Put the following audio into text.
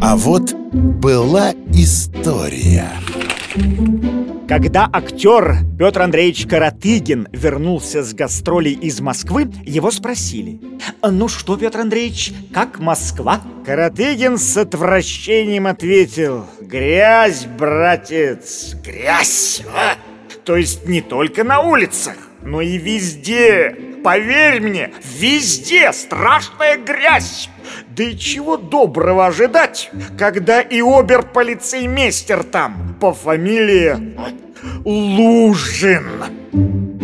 А вот была история. Когда актер Петр Андреевич Каратыгин вернулся с гастролей из Москвы, его спросили «Ну что, Петр Андреевич, как Москва?» Каратыгин с отвращением ответил «Грязь, братец, грязь!» а? То есть не только на улицах, но и везде Поверь мне, везде страшная грязь да и чего доброго ожидать, когда и обер-полицеймейстер там по фамилии Лужин.